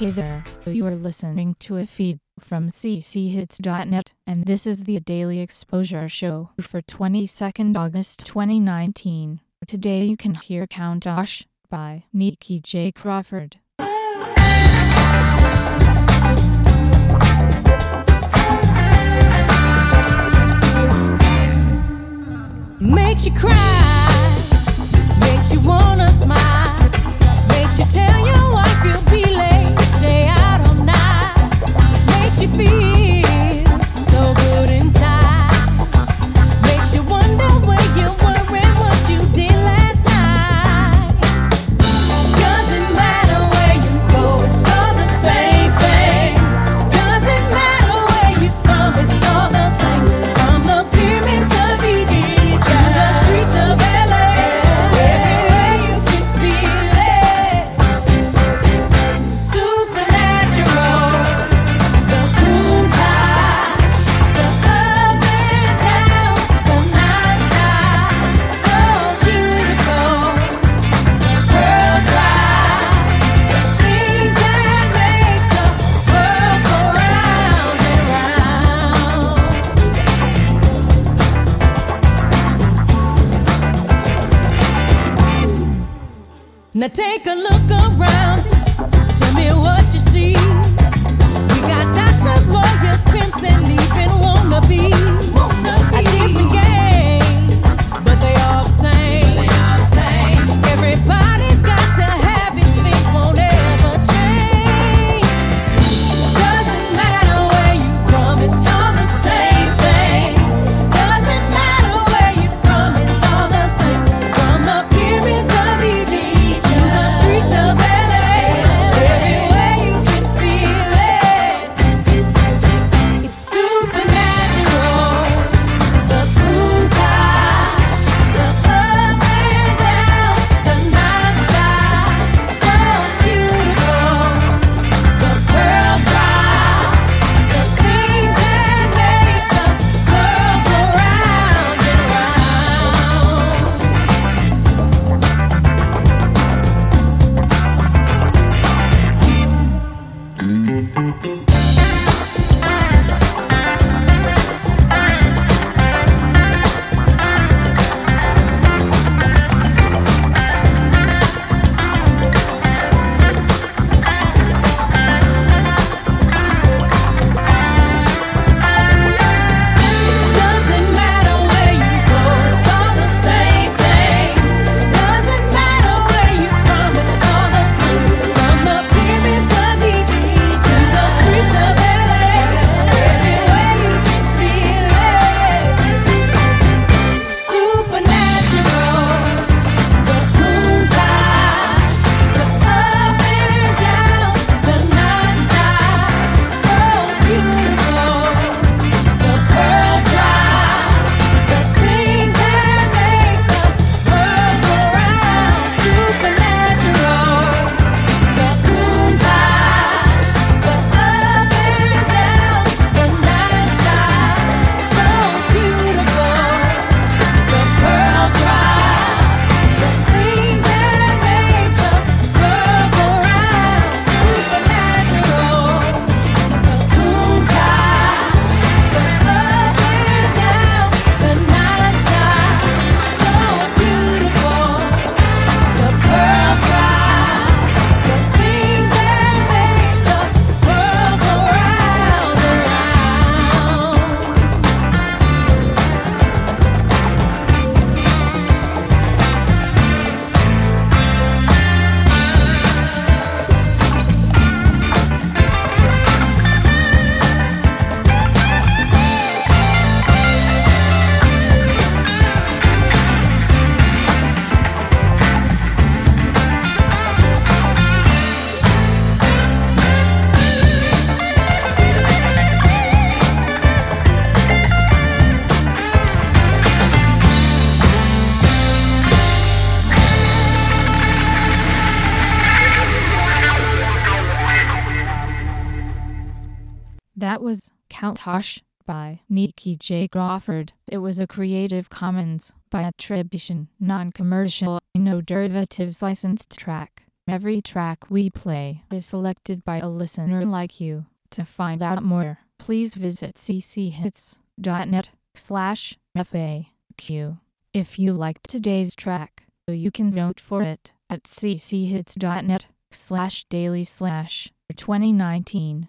Hey there, you are listening to a feed from cchits.net, and this is the Daily Exposure Show for 22nd August 2019. Today you can hear Count Osh by Nikki J. Crawford. Now take a look around. Tell me what you see. We got doctors, lawyers, pimps, and even wannabes. That was Count Tosh by Nikki J. Crawford. It was a Creative Commons by attribution, non-commercial, no derivatives licensed track. Every track we play is selected by a listener like you. To find out more, please visit cchits.net slash FAQ. If you liked today's track, you can vote for it at cchits.net slash daily slash 2019.